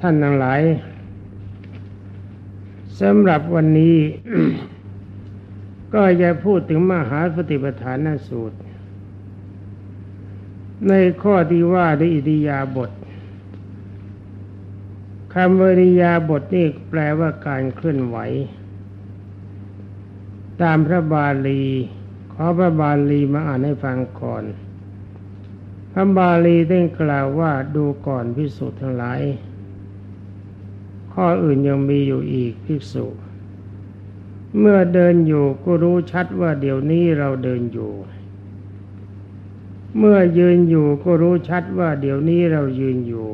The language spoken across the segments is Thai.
ท่านทั้งหลายสำหรับวันนี้ ก็จะพูดถึงมหาปฏิปทานสูตร ในข้อที่ว่าด้วยอิริยาบถคำวิริยาบทนี่แปลว่าการเคลื่อนไหว ตามพระบาลี ขอพระบาลีมาอ่านให้ฟังก่อน พระบาลีได้กล่าวว่าดูก่อนพิสุทั้งหลาย ข้ออื่นยังมีอยู่อีกภิกษุเมื่อเดินอยู่ก็รู้ชัดว่าเดี๋ยวนี้เราเดินอยู่ เมื่อยืนอยู่ก็รู้ชัดว่าเดี๋ยวนี้เรายืนอยู่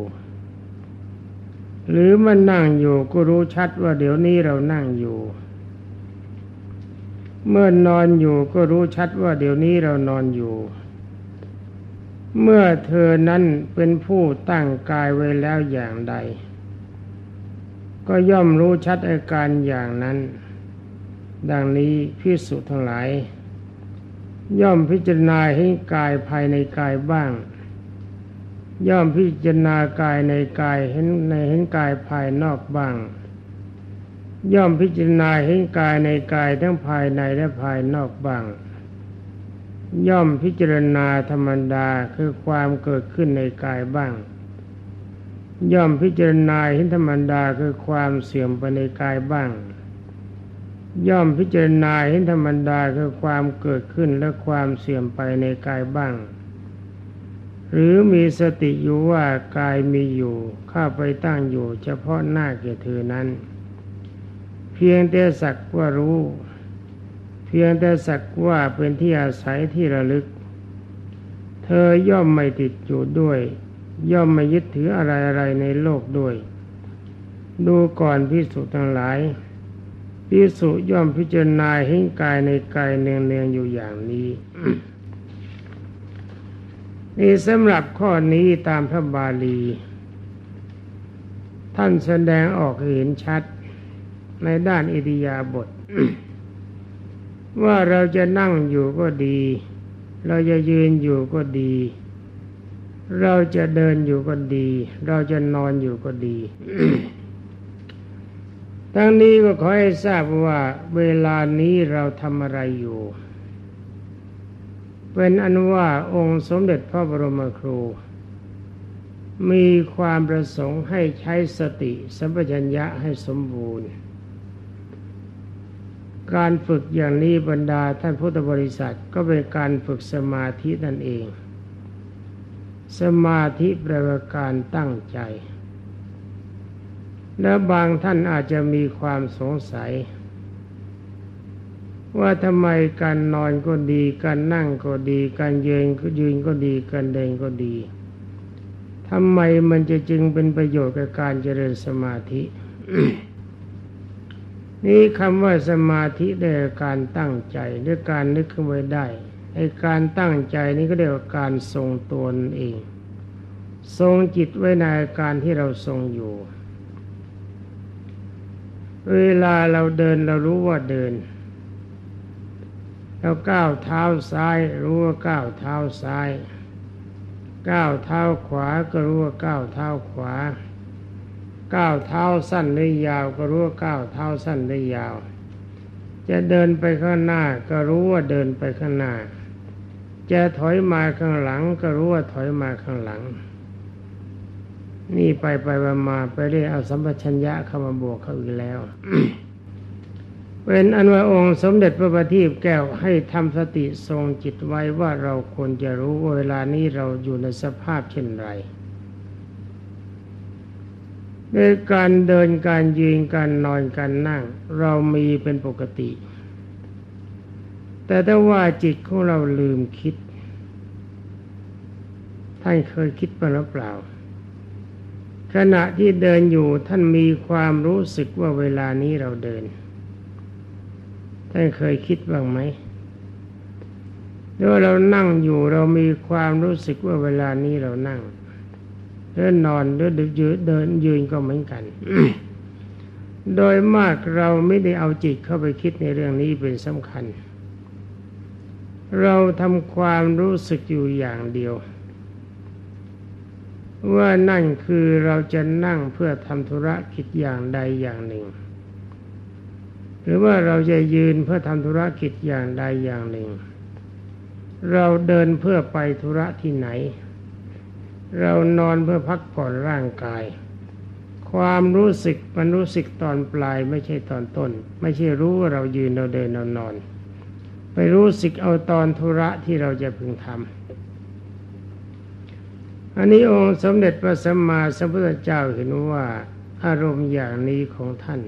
หรือมันนั่งอยู่ก็รู้ชัดว่าเดี๋ยวนี้เรานั่งอยู่ เมื่อนอนอยู่ก็รู้ชัดว่าเดี๋ยวนี้เรานอนอยู่ เมื่อเธอนั้นเป็นผู้ตั้งกายไว้แล้วอย่างใด ก็ย่อมรู้ชัดอาการอย่างนั้น ดังนี้พิสุทั้งหลาย ย่อมพิจารณาให้กายภายในกายบ้าง ย่อมพิจารณากายในกายเห็นในเห็นกายภายนอกบ้าง ย่อมพิจารณาเห็นกายในกายทั้งภายในและภายนอกบ้าง ย่อมพิจารณาธรรมดาคือความเกิดขึ้นในกายบ้าง ย่อมพิจารณาเห็นธรรมดาคือความเสื่อมไปในกายบ้าง ย่อมพิจารณาเห็นธรรมดาคือความเกิดขึ้นและความเสื่อมไปในกายบ้าง หรือมีสติอยู่ว่ากายมีอยู่ข้าไปตั้งอยู่ เฉพาะหน้าแก่เธอนั้น เพียงแต่สักว่ารู้ พียงแต่สักว่าเป็นที่อาศัยที่ระลึก เธอย่อมไม่ติดอยู่ด้วย ย่อมไม่ยึดถืออะไรอะไรในโลกด้วย ดูก่อนพิสุทั้งหลายพิสุย่อมพิจารณาเห็นกายในกายเนืองๆอยู่อย่างนี้นี่สำหรับข้อนี้ตามพระบาลี ท่านแสดงออกเห็นชัดในด้านอิริยาบถ ว่าเราจะนั่งอยู่ก็ดี เราจะยืนอยู่ก็ดี เราจะเดินอยู่ก็ดี เราจะนอนอยู่ก็ดี ทั้งนี้ก็ขอให้ทราบว่า เวลานี้เราทำอะไรอยู่ เป็นอันว่าองค์สมเด็จพระบรมครู มีความประสงค์ให้ใช้สติสัมปชัญญะให้สมบูรณ์ การฝึกอย่างนี้บรรดาท่านพุทธบริษัทก็เป็นการฝึกสมาธินั่นเอง สมาธิแปลว่าการตั้งใจ และบางท่านอาจจะมีความสงสัย ว่าทำไมการนอนก็ดี การนั่งก็ดี การยืนก็ยืนก็ดี การเดินก็ดีทำไมมันจะจึงเป็นประโยชน์กับการเจริญสมาธิ นี่คำว่าสมาธิได้การตั้งใจด้วยการนึกขึ้นไว้ได้ไอ้การตั้งใจนี้ก็เรียกว่าการทรงตัวเอง ทรงจิตไว้ในการที่เราทรงอยู่ เวลาเราเดินเรารู้ว่าเดินแล้วก้าวเท้าซ้าย รู้ว่าก้าวเท้าซ้าย ก้าวเท้าขวาก็รู้ว่าก้าวเท้าขวา ก้าวเท้าสั้นหรือยาว ก็รู้ว่าก้าวเท้าสั้นหรือยาว จะเดินไปข้างหน้า ก็รู้ว่าเดินไปข้างหน้า จะถอยมาข้างหลัง ก็รู้ว่าถอยมาข้างหลัง นี่ไปไปมาไปเรียกเอาสัมปชัญญะเข้ามาบวกเข้าอีกแล้วเป็นอันว่าองค์สมเด็จพระบัณฑิตแก้วให้ทำสติทรงจิตไว้ว่าเราควรจะรู้ว่าเวลานี้เราอยู่ในสภาพเช่นไร ในการเดินการยืนการนอนการนั่ง เรามีเป็นปกติ แต่ถ้าว่าจิตของเราลืมคิด ท่านเคยคิดมาหรือเปล่า ขณะที่เดินอยู่ท่านมีความรู้สึกว่าเวลานี้เราเดิน ท่านเคยคิดบ้างไหมถ้าเรานั่งอยู่เรามีความรู้สึกว่าเวลานี้เรานั่ง เดินนอนหรือยืนเดินยืนก็เหมือนกัน โดยมากเราไม่ได้เอาจิตเข้าไปคิดในเรื่องนี้เป็นสำคัญ เราทำความรู้สึกอยู่อย่างเดียว ว่านั่นคือเราจะนั่งเพื่อทำธุระกิจอย่างใดอย่างหนึ่ง หรือว่าเราจะยืนเพื่อทำธุระกิจอย่างใดอย่างหนึ่ง เราเดินเพื่อไปธุระที่ไหน เรานอนเพื่อพักผ่อนร่างกาย ความรู้สึกมันรู้สึกตอนปลายไม่ใช่ตอนต้น ไม่ใช่รู้ว่าเรายืนเราเดินเรานอน ไปรู้สึกเอาตอนธุระที่เราจะพึงทำอันนี้องค์สมเด็จพระสัมมาสัมพุทธเจ้าเห็นว่าอารมณ์อย่างนี้ของท่าน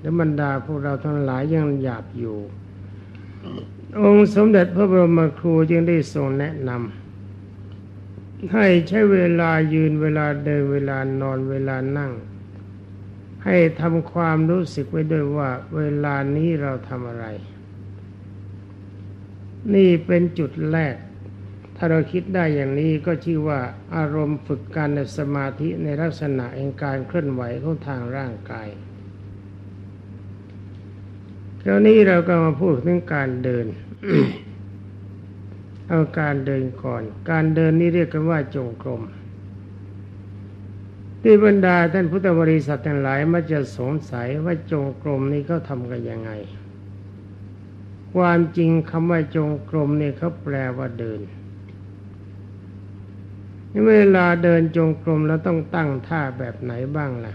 และบรรดาพวกเราทั้งหลายยังหยาบอยู่ องค์สมเด็จพระบรมครูจึงได้ทรงแนะนำ ให้ใช้เวลายืนเวลาเดินเวลานอนเวลานั่ง ให้ทำความรู้สึกไว้ด้วยว่า เวลานี้เราทำอะไร นี่เป็นจุดแรก ถ้าเราคิดได้อย่างนี้ก็ชื่อว่าอารมณ์ฝึกการในสมาธิในลักษณะแห่งการเคลื่อนไหวของทางร่างกายคราวนี้เราก็มาพูดถึงการเดิน เอาการเดินก่อน การเดินนี้เรียกกันว่าจงกรมที่บรรดาท่านพุทธบริษัททั้งหลายมันจะสงสัยว่าจงกรมนี้เขาทำกันยังไง ความจริงคำว่าจงกรมนี่เขาแปลว่าเดินเวลาเดินจงกรมแล้วต้องตั้งท่าแบบไหนบ้างล่ะ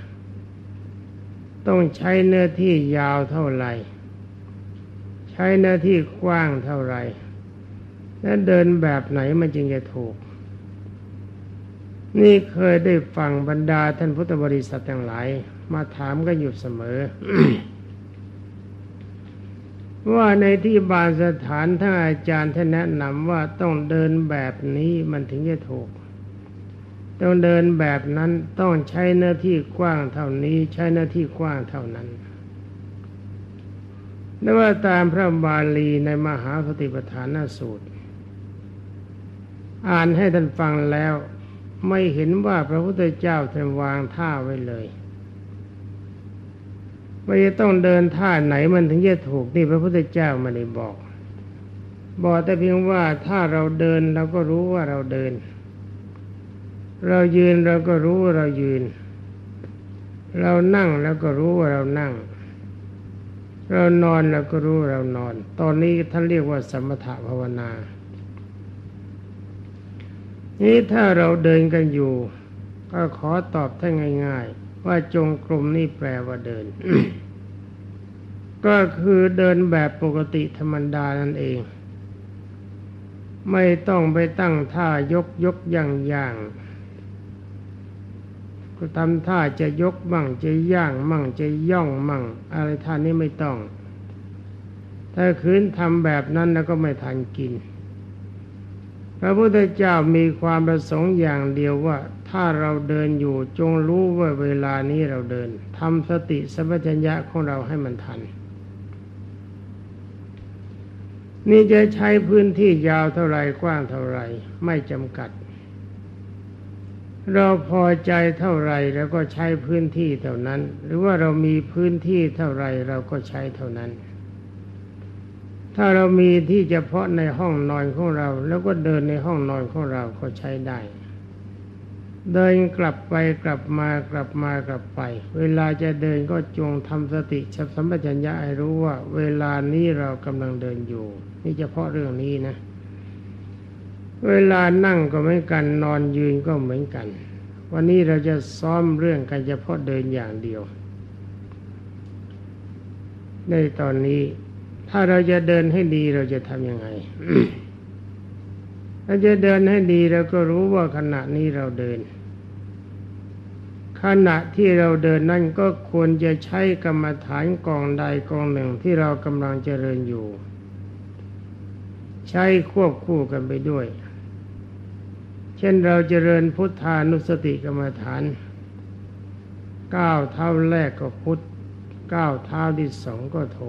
ต้องใช้เนื้อที่ยาวเท่าไหร่ ใช้เนื้อที่กว้างเท่าไหร่ และเดินแบบไหนมันจึงจะถูก นี่เคยได้ฟังบรรดาท่านพุทธบริษัททั้งหลาย มาถามกันอยู่เสมอ ว่าในที่บานสถานท่านอาจารย์ท่านแนะนำว่าต้องเดินแบบนี้มันถึงจะถูกต้องเดินแบบนั้นต้องใช้เนื้อที่กว้างเท่านี้ใช้เนื้อที่กว้างเท่านั้นนั่นว่าตามพระบาลีในมหาสติปัฏฐานสูตร อ่านให้ท่านฟังแล้ว ไม่เห็นว่าพระพุทธเจ้าท่านวางท่าไว้เลยว่าจะต้องเดินท่าไหนมันถึงจะถูกนี่พระพุทธเจ้าไม่ได้บอก บอกแต่เพียงว่าถ้าเราเดินเราก็รู้ว่าเราเดิน เรายืนเราก็รู้ว่าเรายืน เรานั่งแล้วก็รู้ว่าเรานั่ง เรานอนเราก็รู้เรานอน ตอนนี้ท่านเรียกว่าสมถะภาวนา นี้ถ้าเราเดินกันอยู่ ก็ขอตอบท่านง่าย ๆ ว่าจงกรมนี่แปลว่าเดิน ก็คือเดินแบบปกติธรรมดานั่นเอง ไม่ต้องไปตั้งท่ายกยกย่างย่างก็ทำท่าจะยกมั่งจะย่างมั่งจะย่องมั่ง อะไรท่านี้ไม่ต้อง ถ้าคืนทำแบบนั้นแล้วก็ไม่ทันกิน พระพุทธเจ้ามีความประสงค์อย่างเดียวว่า ถ้าเราเดินอยู่จงรู้ว่าเวลานี้เราเดินทำสติสัมปชัญญะของเราให้มันทัน นี่จะใช้พื้นที่ยาวเท่าไรกว้างเท่าไรไม่จำกัด เราพอใจเท่าไรเราก็ใช้พื้นที่เท่านั้น หรือว่าเรามีพื้นที่เท่าไรเราก็ใช้เท่านั้น ถ้าเรามีที่เฉพาะในห้องนอนของเรา แล้วก็เดินในห้องนอนของเราก็ใช้ได้ เดินกลับไปกลับมากลับมากลับไป เวลาจะเดินก็จงทำสติชับสัมปชัญญะให้รู้ว่า เวลานี้เรากำลังเดินอยู่ นี่เฉพาะเรื่องนี้นะ เวลานั่งก็เหมือนกันนอนยืนก็เหมือนกัน วันนี้เราจะซ้อมเรื่องกันเฉพาะเดินอย่างเดียว ในตอนนี้ ถ้าเราจะเดินให้ดีเราจะทำยังไงถ้าจะเดินให้ดีเราก็รู้ว่าขณะนี้เราเดิน ขณะที่เราเดินนั่นก็ควรจะใช้กรรมฐานกองใดกองหนึ่งที่เรากำลังเจริญอยู่ ใช้ควบคู่กันไปด้วย เช่นเราเจริญพุทธานุสติกรรมฐานก้าวเท้าแรกก็พุทธก้าวเท้าที่สองก็โท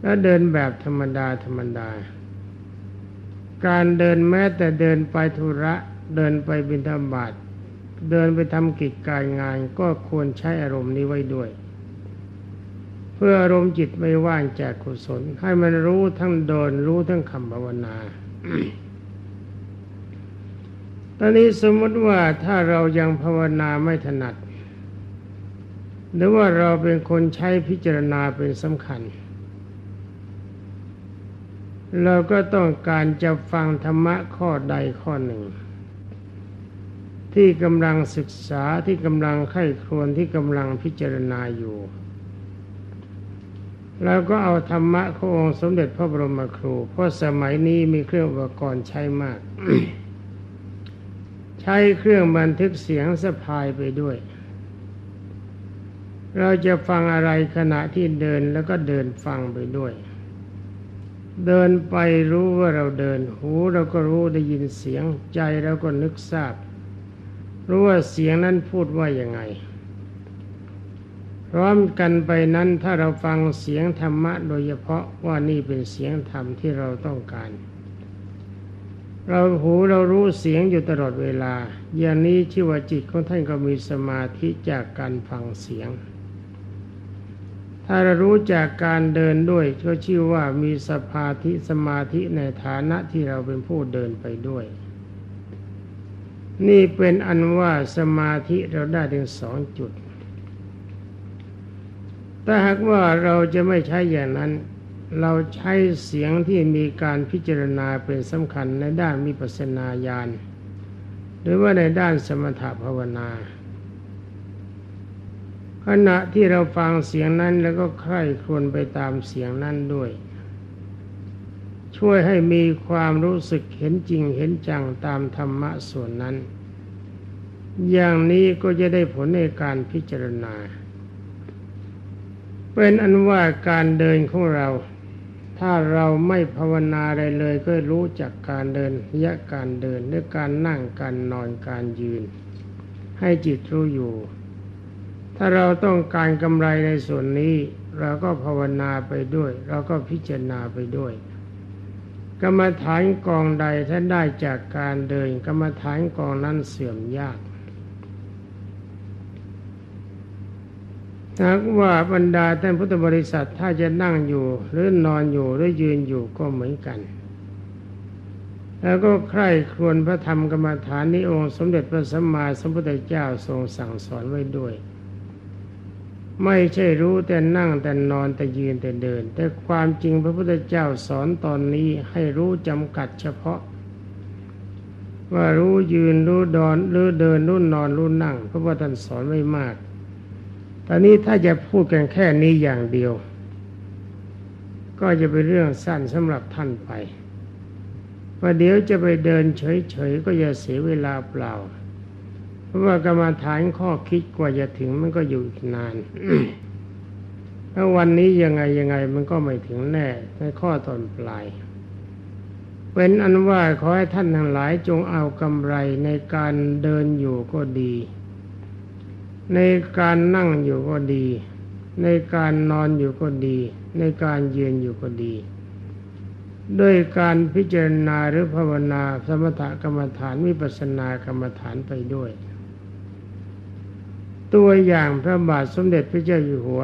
แล้วเดินแบบธรรมดาธรรมดา การเดินแม้แต่เดินไปธุระเดินไปบิณฑบาตเดินไปทำกิจการงานก็ควรใช้อารมณ์นี้ไว้ด้วย เพื่ออารมณ์จิตไม่ว่างจากกุศล ให้มันรู้ทั้งเดินรู้ทั้งคำภาวนาตอนนี้สมมติว่าถ้าเรายังภาวนาไม่ถนัด หรือว่าเราเป็นคนใช้พิจารณาเป็นสำคัญ เราก็ต้องการจะฟังธรรมะข้อใดข้อหนึ่ง ที่กำลังศึกษาที่กำลังไข้ครวนที่กำลังพิจารณาอยู่ แล้วก็เอาธรรมะขององค์สมเด็จพระบรมครู เพราะสมัยนี้มีเครื่องอุปกรณ์ใช้มาก ใช้เครื่องบันทึกเสียงสะพายไปด้วย เราจะฟังอะไรขณะที่เดินแล้วก็เดินฟังไปด้วย เดินไปรู้ว่าเราเดิน หูเราก็รู้ได้ยินเสียง ใจเราก็นึกทราบ รู้ว่าเสียงนั้นพูดว่าอย่างไง พร้อมกันไปนั้นถ้าเราฟังเสียงธรรมะ โดยเฉพาะว่านี่เป็นเสียงธรรมที่เราต้องการ เราหูเรารู้เสียงอยู่ตลอดเวลา อย่างนี้ชื่อว่าจิตของท่านก็มีสมาธิจากการฟังเสียง ถ้าเรารู้จากการเดินด้วยก็ชื่อว่ามีสภาธิสมาธิในฐานะที่เราเป็นผู้เดินไปด้วย นี่เป็นอันว่าสมาธิเราได้ถึงสองจุด ถ้าหากว่าเราจะไม่ใช้อย่างนั้น เราใช้เสียงที่มีการพิจารณาเป็นสำคัญในด้านมิปัสนาญาณหรือว่าในด้านสมถภาวนา ขณะที่เราฟังเสียงนั้นแล้วก็ใคร่ครวญไปตามเสียงนั้นด้วย ช่วยให้มีความรู้สึกเห็นจริงเห็นจังตามธรรมะส่วนนั้น อย่างนี้ก็จะได้ผลในการพิจารณา เป็นอันว่าการเดินของเรา ถ้าเราไม่ภาวนาอะไรเลยก็รู้จักการเดินยะการเดินหรือการนั่งการนอนการยืน ให้จิตรู้อยู่ ถ้าเราต้องการกำไรในส่วนนี้ เราก็ภาวนาไปด้วย เราก็พิจารณาไปด้วย กรรมฐานกองใดถ้าได้จากการเดิน กรรมฐานกองนั้นเสื่อมยากหากว่าบรรดาท่านพุทธบริษัทถ้าจะนั่งอยู่ หรือนอนอยู่หรือยืนอยู่ก็เหมือนกัน แล้วก็ใคร่ครวญพระธรรมกรรมฐานนี้องค์ สมเด็จพระสัมมาสัมพุทธเจ้าทรงสั่งสอนไว้ด้วย ไม่ใช่รู้แต่นั่งแต่นอนแต่ยืนแต่เดิน แต่ความจริงพระพุทธเจ้าสอนตอนนี้ให้รู้จำกัดเฉพาะ ว่ารู้ยืนรู้ดอนรู้เดินรู้นอนรู้นั่ง เพราะว่าท่านสอนไม่มาก ตอนนี้ถ้าจะพูดกันแค่นี้อย่างเดียว ก็จะเป็นเรื่องสั้นสำหรับท่านไปว่าเดี๋ยวจะไปเดินเฉยๆก็จะเสียเวลาเปล่า เพราะว่ากรรมาฐานข้อคิดกว่าจะถึงมันก็อยู่อีกนานถ้าวันนี้ยังไงยังไงมันก็ไม่ถึงแน่ ในข้อตอนปลายเป็นอันว่าขอให้ท่านทั้งหลายจงเอากำไรในการเดินอยู่ก็ดี ในการนั่งอยู่ก็ดี ในการนอนอยู่ก็ดี ในการยืนอยู่ก็ดี ด้วยการพิจารณาหรือภาวนาสมถกรรมฐานวิปัสสนากรรมฐานไปด้วย ตัวอย่างพระบาทสมเด็จพระเจ้าอยู่หัว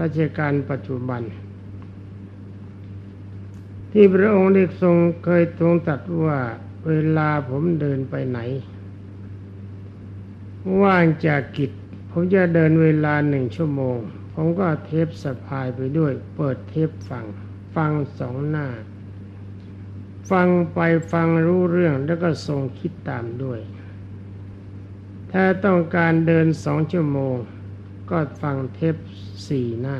รัชกาลปัจจุบัน ที่พระองค์ได้ทรงเคยทรงตัดว่าเวลาผมเดินไปไหน ว่างจากกิจ ผมจะเดินเวลาหนึ่งชั่วโมง ผมก็เทปสะพายไปด้วย เปิดเทปฟัง ฟังสองหน้า ฟังไปฟังรู้เรื่องแล้วก็ทรงคิดตามด้วย ถ้าต้องการเดินสองชั่วโมง ก็ฟังเทปสี่หน้า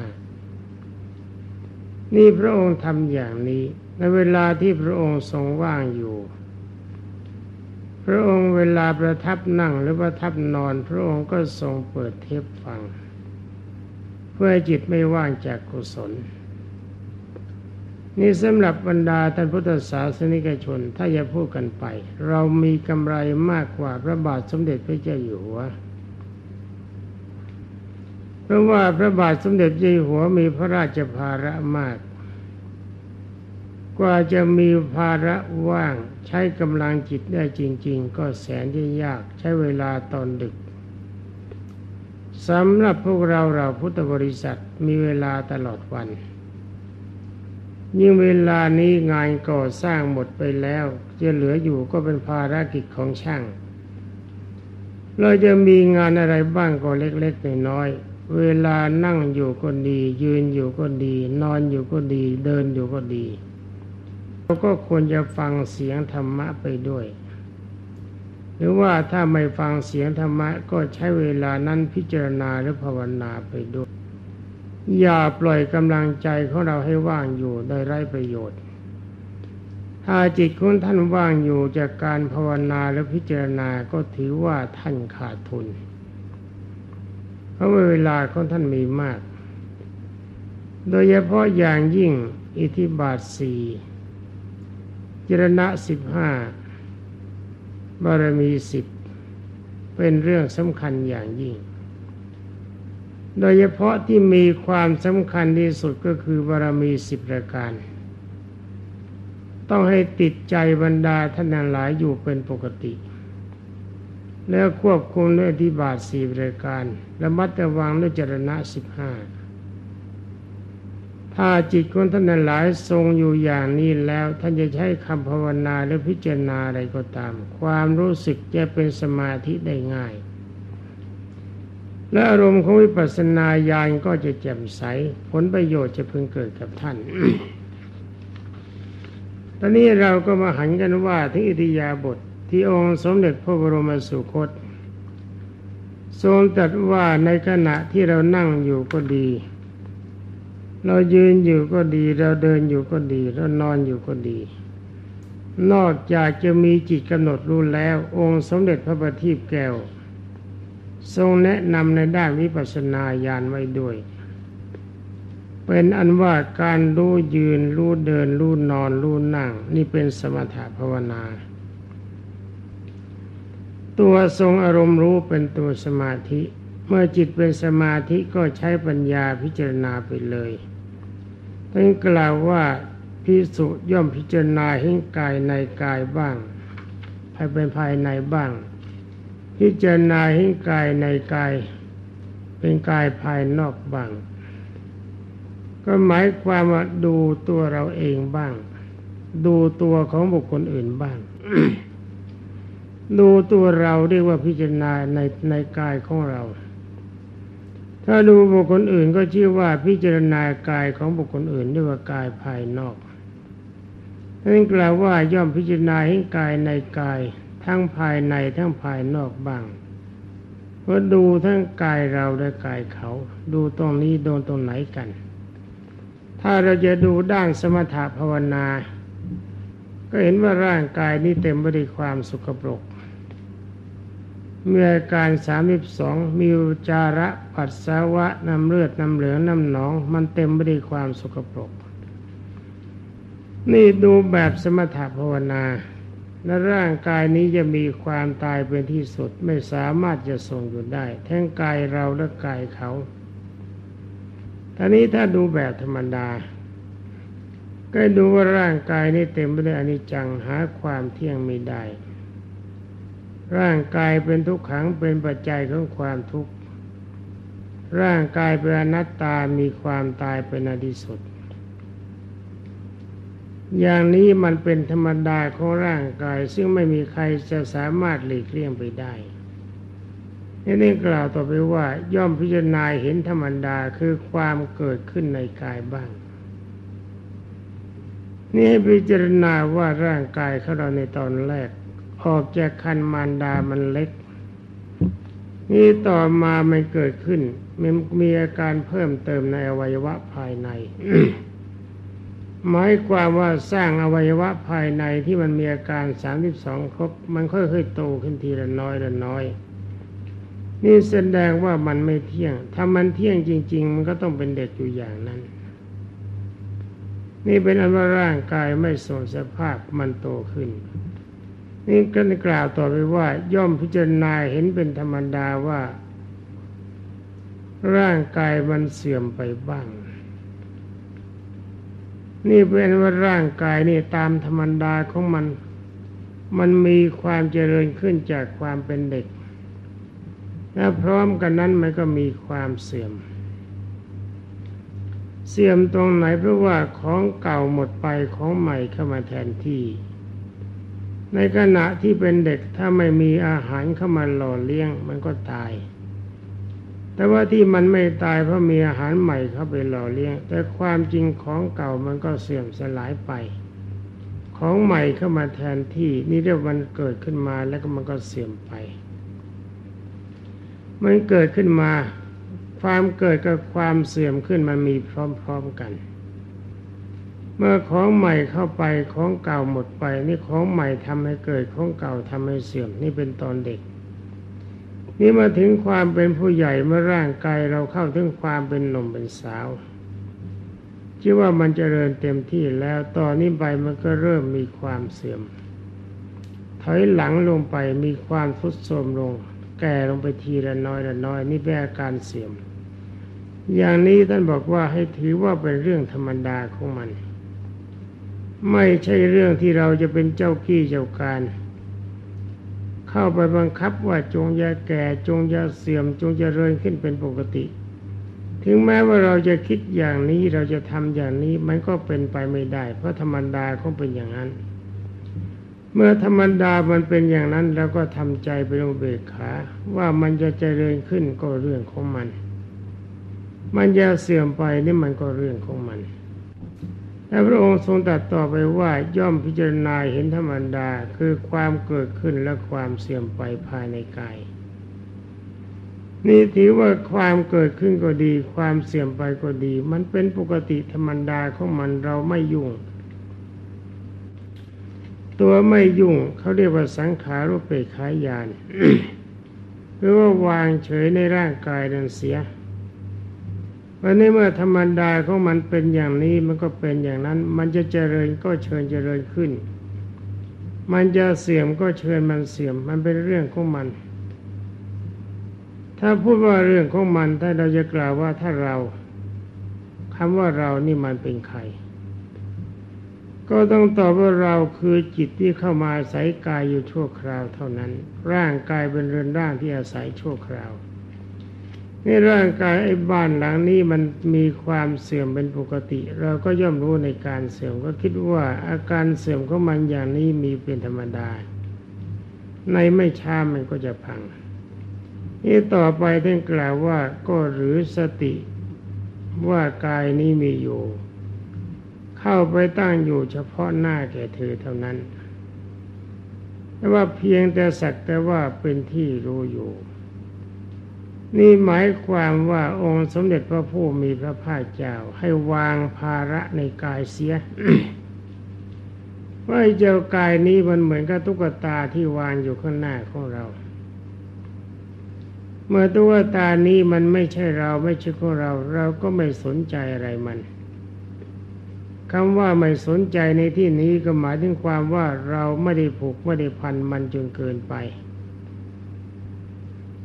นี่พระองค์ทำอย่างนี้ ในเวลาที่พระองค์ทรงว่างอยู่ พระองค์เวลาประทับนั่งหรือประทับนอน พระองค์ก็ทรงเปิดเทปฟัง เพื่อจิตไม่ว่างจากกุศล นี่สำหรับบรรดาท่านพุทธศาสนิกชน ถ้าจะพูดกันไป เรามีกำไรมากกว่าพระบาทสมเด็จพระเจ้าอยู่หัว เพราะว่าพระบาทสมเด็จเจ้าอยู่หัวมีพระราชภาระมาก กว่าจะมีภาระว่างใช้กำลังจิตได้จริง ๆ ก็แสนที่ยากใช้เวลาตอนดึกสำหรับพวกเราเราพุทธบริษัทมีเวลาตลอดวัน ยิ่งเวลานี้งานก่อสร้างหมดไปแล้วจะเหลืออยู่ก็เป็นภารกิจของช่าง เราจะมีงานอะไรบ้างก็เล็กๆน้อยๆเวลานั่งอยู่ก็ดี ยืนอยู่ก็ดี นอนอยู่ก็ดี เดินอยู่ก็ดี เราก็ควรจะฟังเสียงธรรมะไปด้วย หรือว่าถ้าไม่ฟังเสียงธรรมะก็ใช้เวลานั้นพิจารณาหรือภาวนาไปด้วย อย่าปล่อยกำลังใจของเราให้ว่างอยู่โดยไร้ประโยชน์ ถ้าจิตของท่านว่างอยู่จากการภาวนาและพิจารณาก็ถือว่าท่านขาดทุน เพราะเวลาของท่านมีมาก โดยเฉพาะอย่างยิ่งอิทธิบาทสี่จรณะสิบห้าบารมีสิบเป็นเรื่องสำคัญอย่างยิ่ง โดยเฉพาะที่มีความสำคัญที่สุดก็คือบารมีสิบประการ ต้องให้ติดใจบรรดาท่านหลายอยู่เป็นปกติ แล้วควบคุมด้วยที่บาทสี่ประการและมัดระวังด้วยจรณะสิบห้าถ้าจิตของท่านนั้นหลายทรงอยู่อย่างนี้แล้ว ท่านจะใช้คำภาวนาหรือพิจารณาอะไรก็ตาม ความรู้สึกจะเป็นสมาธิได้ง่าย และอารมณ์ของวิปัสสนาญาณก็จะแจ่มใส ผลประโยชน์จะพึงเกิดกับท่าน ตอนนี้เราก็มาหันกันว่าที่อิทยาบทที่องค์สมเด็จพระบรมสุคต ทรงตรัสว่าในขณะที่เรานั่งอยู่ก็ดี เรายืนอยู่ก็ดี เราเดินอยู่ก็ดี เรานอนอยู่ก็ดี นอกจากจะมีจิตกำหนดรู้แล้ว องค์สมเด็จพระบัณฑิตแก้ว ทรงแนะนำในด้านวิปัสสนาญาณไว้ด้วย เป็นอันว่าการรู้ยืน รู้เดิน รู้นอน รู้นั่ง นี่เป็นสมถะภาวนา ตัวทรงอารมณ์รู้เป็นตัวสมาธิ เมื่อจิตเป็นสมาธิก็ใช้ปัญญาพิจารณาไปเลยท่านกล่าวว่าพิสุย่อมพิจารณาเห็นกายในกายบ้างภายเป็นภายในบ้าง พิจารณาเห็นกายในกาย เป็นกายภายนอกบ้าง ก็หมายความว่าดูตัวเราเองบ้าง ดูตัวของบุคคลอื่นบ้าง ดูตัวเราเรียกว่าพิจารณาในในกายของเรา ถ้าดูบุคคลอื่นก็ชื่อว่าพิจารณากายของบุคคลอื่นเรียกว่ากายภายนอกนั่นกล่าวว่าย่อมพิจารณาให้กายในกาย ทั้งภายในทั้งภายนอกบ้างเพราะดูทั้งกายเราและกายเขา ดูตรงนี้โดนตรงไหนกัน ถ้าเราจะดูด้านสมถะภาวนา ก็เห็นว่าร่างกายนี้เต็มไปด้วยความสุขปรกเมื่อการสามสิบสองมีจาระปัสสาวะน้ำเลือดน้ำเหลืองน้ำหนอง มันเต็มไปด้วยความสกปรก นี่ดูแบบสมถภาวนา และร่างกายนี้จะมีความตายเป็นที่สุดไม่สามารถจะทรงอยู่ได้ ทั้งกายเราและกายเขาท่านี้ถ้าดูแบบธรรมดา ก็ดูว่าร่างกายนี้เต็มไปด้วยอนิจจังหาความเที่ยงไม่ได้ ร่างกายเป็นทุกขังเป็นปัจจัยของความทุกข์ ร่างกายเป็นอนัตตามีความตายเป็นอดีสุด อย่างนี้มันเป็นธรรมดาของร่างกาย ซึ่งไม่มีใครจะสามารถหลีกเลี่ยงไปได้นี่กล่าวต่อไปว่า ย่อมพิจารณาเห็นธรรมดาคือความเกิดขึ้นในกายบ้าง นี่ให้พิจารณาว่าร่างกายของเราในตอนแรก ออกจากคันมารดามันเล็ก นี่ต่อมามันเกิดขึ้นมันมีอาการเพิ่มเติมในอวัยวะภายใน หมายความว่าสร้างอวัยวะภายในที่มันมีอาการสามสิบสองครบ มันค่อยๆโตขึ้นทีละน้อยละน้อย นี่แสดงว่ามันไม่เที่ยง ถ้ามันเที่ยงจริง ๆ มันก็ต้องเป็นเด็กอยู่อย่างนั้น นี่เป็นอันว่าร่างกายไม่สมสภาพมันโตขึ้น นี่ก็กล่าวต่อไปว่า ย่อมพิจารณาเห็นเป็นธรรมดาว่า ร่างกายมันเสื่อมไปบ้าง นี่เป็นว่าร่างกายนี่ตามธรรมดาของมัน มันมีความเจริญขึ้นจากความเป็นเด็ก และพร้อมกันนั้นมันก็มีความเสื่อม เสื่อมตรงไหนเพราะว่าของเก่าหมดไปของใหม่เข้ามาแทนที่ ในขณะที่เป็นเด็กถ้าไม่มีอาหารเข้ามาหล่อเลี้ยงมันก็ตาย แต่ว่าที่มันไม่ตายเพราะมีอาหารใหม่เข้าไปหล่อเลี้ยง แต่ความจริงของเก่ามันก็เสื่อมสลายไป ของใหม่เข้ามาแทนที่นี่เรียกมันเกิดขึ้นมาแล้วก็มันก็เสื่อมไป มันเกิดขึ้นมา ความเกิดกับความเสื่อมขึ้นมันมีพร้อมๆกัน เมื่อของใหม่เข้าไปของเก่าหมดไป นี่ของใหม่ทำให้เกิดของเก่าทำให้เสื่อมนี่เป็นตอนเด็ก นี่มาถึงความเป็นผู้ใหญ่เมื่อร่างกายเราเข้าถึงความเป็นหนุ่มเป็นสาวชื่อว่ามันจเจริญเต็มที่แล้วตอนนี้ไปมันก็เริ่มมีความเสื่อม ถอยหลังลงไปมีความทุดโทรมลง แก่ลงไปทีละน้อยละน้อยนี่เป็นอาการเสื่อม อย่างนี้ท่านบอกว่าให้ถือว่าเป็นเรื่องธรรมดาของมัน ไม่ใช่เรื่องที่เราจะเป็นเจ้าขี้เจ้าการ เข้าไปบังคับว่าจงอย่าแก่จงอย่าเสื่อมจงจะเริญขึ้นเป็นปกติ ถึงแม้ว่าเราจะคิดอย่างนี้เราจะทำอย่างนี้มันก็เป็นไปไม่ได้ เพราะธรรมดาของเป็นอย่างนั้น เมื่อธรรมดามันเป็นอย่างนั้นเราก็ทำใจเป็นอุเบกขา ว่ามันจะเจริญขึ้นก็เรื่องของมัน มันจะเสื่อมไปนี่มันก็เรื่องของมัน แต่พระองค์ทรงตรัสต่อไปว่าย่อมพิจารณาเห็นธรรมดาคือความเกิดขึ้นและความเสื่อมไปภายในกายนี่ถือว่าความเกิดขึ้นก็ดี ความเสื่อมไปก็ดี มันเป็นปกติธรรมดาของมันเราไม่ยุ่ง ตัวไม่ยุ่งเขาเรียกว่าสังขารุเปกขายานหรือว่าวางเฉยในร่างกายนั้นเสีย วันนี้เมื่อธรรมดาของมันเป็นอย่างนี้มันก็เป็นอย่างนั้น มันจะเจริญก็เชิญเจริญขึ้น มันจะเสื่อมก็เชิญมันเสื่อม มันเป็นเรื่องของมัน ถ้าพูดว่าเรื่องของมันถ้าเราจะกล่าวว่าถ้าเราคำว่าเรานี่มันเป็นใคร ก็ต้องตอบว่าเราคือจิตที่เข้ามาอาศัยกายอยู่ชั่วคราวเท่านั้น ร่างกายเป็นเรือนร่างที่อาศัยชั่วคราว นี่ร่างกายไอ้บ้านหลังนี้มันมีความเสื่อมเป็นปกติ เราก็ย่อมรู้ในการเสื่อมก็คิดว่าอาการเสื่อมของมันอย่างนี้มีเป็นธรรมดา ในไม่ช้ามันก็จะพัง นี่ต่อไปท่านกล่าวว่าก็หรือสติว่ากายนี้มีอยู่ เข้าไปตั้งอยู่เฉพาะหน้าแก่เธอเท่านั้นแต่ว่าเพียงแต่สักแต่ว่าเป็นที่รู้อยู่ นี่หมายความว่าองค์สมเด็จพระผู้มีพระภาคเจ้าให้วางภาระในกายเสียว่าเจ้ากายนี้มันเหมือนกับตุ๊กตาที่วางอยู่ข้างหน้าของเรา เมื่อตุ๊กตานี้มันไม่ใช่เราไม่ใช่ของเรา เราก็ไม่สนใจอะไรมันคำว่าไม่สนใจในที่นี้ก็หมายถึงความว่าเราไม่ได้ผูกไม่ได้พันมันจนเกินไป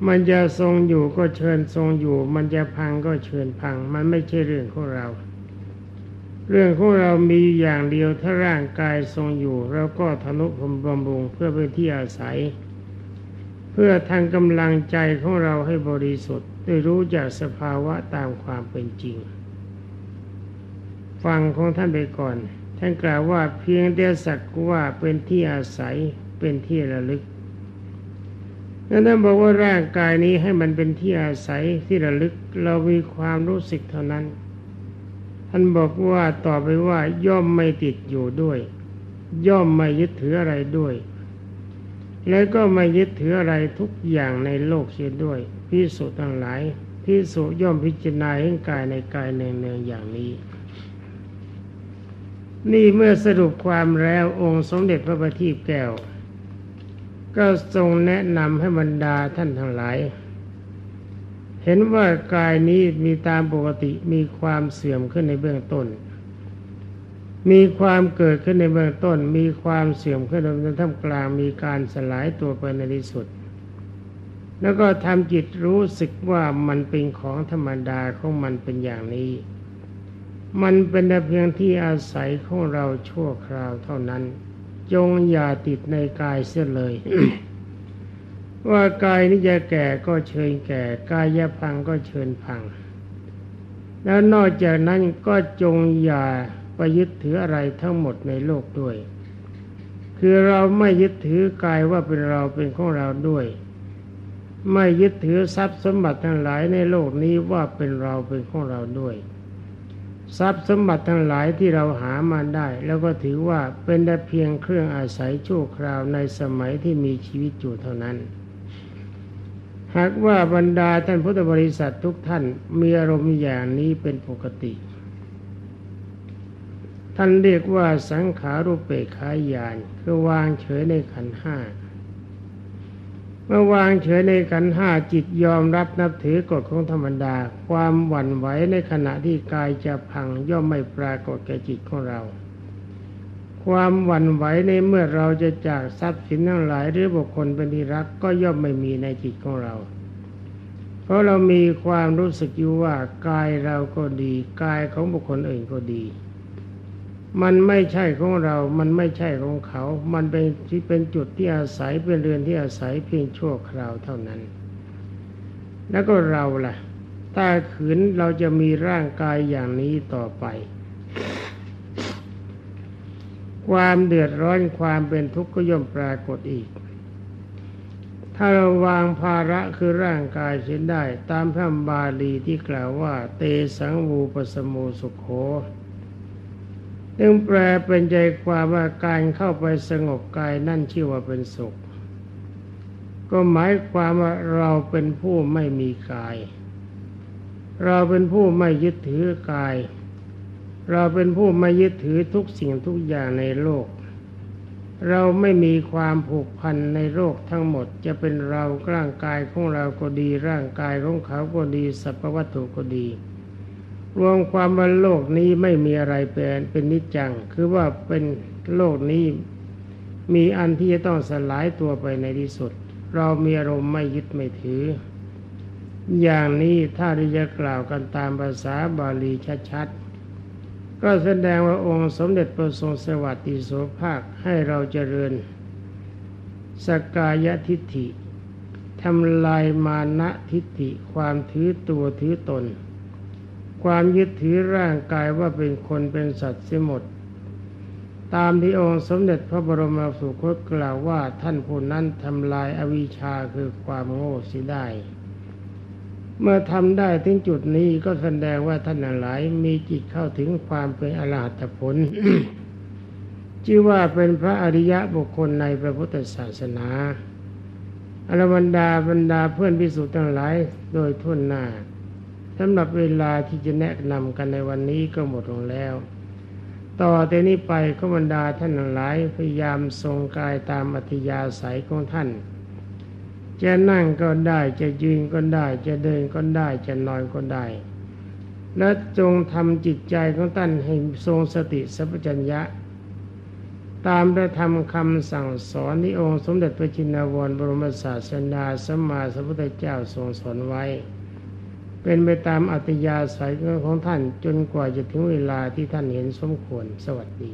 มันจะทรงอยู่ก็เชิญทรงอยู่ มันจะพังก็เชิญพัง มันไม่ใช่เรื่องของเรา เรื่องของเรามีอย่างเดียวถ้าร่างกายทรงอยู่เราก็ทนุพมบำรุงเพื่อเป็นที่อาศัย เพื่อทางกำลังใจของเราให้บริสุทธิ์ได้รู้จักสภาวะตามความเป็นจริง ฟังของท่านไปก่อน ท่านกล่าวว่าเพียงแต่สักว่าเป็นที่อาศัยเป็นที่ระลึก นั้นท่นบอกว่าร่างกายนี้ให้มันเป็นที่อาศัยที่ระลึกเรามีความรู้สึกเท่านั้น ท่านบอกว่าต่อไปว่าย่อมไม่ติดอยู่ด้วย ย่อมไม่ยึดถืออะไรด้วย แล้วก็ไม่ยึดถืออะไรทุกอย่างในโลกเสียด้วยพิสุทั้งหลายพิสุย่อมพิจารณาเห็นกายในกายเนืองๆอย่างนี้นี่เมื่อสรุปความแล้วองค์สมเด็จพระบัณฑิตแก้ว ก็ทรงแนะนำให้บรรดาท่านทั้งหลาย เห็นว่ากายนี้มีตามปกติมีความเสื่อมขึ้นในเบื้องต้น มีความเกิดขึ้นในเบื้องต้น มีความเสื่อมขึ้นในท่ามกลางมีการสลายตัวไปในที่สุด แล้วก็ทำจิตรู้สึกว่ามันเป็นของธรรมดาของมันเป็นอย่างนี้ มันเป็นแต่เพียงที่อาศัยของเราชั่วคราวเท่านั้น จงอย่าติดในกายเสียเลย ว่ากายนี้จะแก่ก็เชิญแก่ กายจะพังก็เชิญพัง แล้วนอกจากนั้นก็จงอย่าไปยึดถืออะไรทั้งหมดในโลกด้วย คือเราไม่ยึดถือกายว่าเป็นเราเป็นของเราด้วย ไม่ยึดถือทรัพย์สมบัติทั้งหลายในโลกนี้ว่าเป็นเราเป็นของเราด้วย ทรัพย์สมบัติทั้งหลายที่เราหามาได้ แล้วก็ถือว่าเป็นแต่เพียงเครื่องอาศัยชั่วคราวในสมัยที่มีชีวิตอยู่เท่านั้น หากว่าบรรดาท่านพุทธบริษัททุกท่านมีอารมณ์อย่างนี้เป็นปกติ ท่านเรียกว่าสังขารุปเปกขายานคือวางเฉยในขันห้า เมื่อวางเฉยในขันห้าจิตยอมรับนับถือกฎของธรรมดา ความหวั่นไหวในขณะที่กายจะพังย่อมไม่ปรากฏแก่จิตของเรา ความหวั่นไหวในเมื่อเราจะจากทรัพย์สินทั้งหลายหรือบุคคลเป็นที่รักก็ย่อมไม่มีในจิตของเรา เพราะเรามีความรู้สึกอยู่ว่ากายเราก็ดี กายของบุคคลอื่นก็ดี มันไม่ใช่ของเรา มันไม่ใช่ของเขา มันเป็นที่เป็นจุดที่อาศัยเป็นเรือนที่อาศัยเพียงชั่วคราวเท่านั้น แล้วก็เราล่ะ ถ้าขืนเราจะมีร่างกายอย่างนี้ต่อไป ความเดือดร้อนความเป็นทุกข์ก็ย่อมปรากฏอีก ถ้าเราวางภาระคือร่างกายเช่นได้ ตามพระบาลีที่กล่าวว่า เตสังวูปสมูสุขโข ซึ่งแปลเป็นใจความว่าการเข้าไปสงบกายนั่นชื่อว่าเป็นสุข ก็หมายความว่าเราเป็นผู้ไม่มีกาย เราเป็นผู้ไม่ยึดถือกาย เราเป็นผู้ไม่ยึดถือทุกสิ่งทุกอย่างในโลก เราไม่มีความผูกพันในโลกทั้งหมดจะเป็นเราร่างกายของเราก็ดีร่างกายของเขาก็ดีสัพพวัตถุก็ดี รวมความว่าโลกนี้ไม่มีอะไรเป็นเป็นนิจจัง คือว่าเป็นโลกนี้มีอันที่จะต้องสลายตัวไปในที่สุด เรามีอารมณ์ไม่ยึดไม่ถือ อย่างนี้ถ้าที่จะกล่าวกันตามภาษาบาลีชัดๆ ก็แสดงว่าองค์สมเด็จพระทรงสวัสดิโสภาคให้เราเจริญ สกายทิฏฐิทำลายมานะทิฏฐิความถือตัวถือตน ความยึดถือร่างกายว่าเป็นคนเป็นสัตว์เสียหมด ตามที่องค์สมเด็จพระบรมสุคตกล่าวว่าท่านผู้นั้นทำลายอวิชชาคือความโง่เสิได้ เมื่อทำได้ถึงจุดนี้ก็แสดงว่าท่านหลายมีจิตเข้าถึงความเป็นอรหัตผล ชื่อว่าเป็นพระอริยะบุคคลในพระพุทธศาสนาอรบรรดาบรรดาเพื่อนพิสุทธ์ทั้งหลายโดยทุ่นหน้า สำหรับเวลาที่จะแนะนำกันในวันนี้ก็หมดลงแล้ว ต่อแต่นี้ไปก็บรรดาท่านหลายพยายามทรงกายตามอัธยาศัยของท่าน จะนั่งก็ได้จะยืนก็ได้ จะเดินก็ได้จะนอนก็ได้ และจงทำจิตใจของท่านให้ทรงสติสัพพัญญะ ตามพระธรรมคำสั่งสอนที่องค์สมเด็จพระจินวรบรมศาสดาสัมมาสัมพุทธเจ้าทรงสอนไว้ เป็นไปตามอัตยาศัยของท่านจนกว่าจะถึงเวลาที่ท่านเห็นสมควรสวัสดี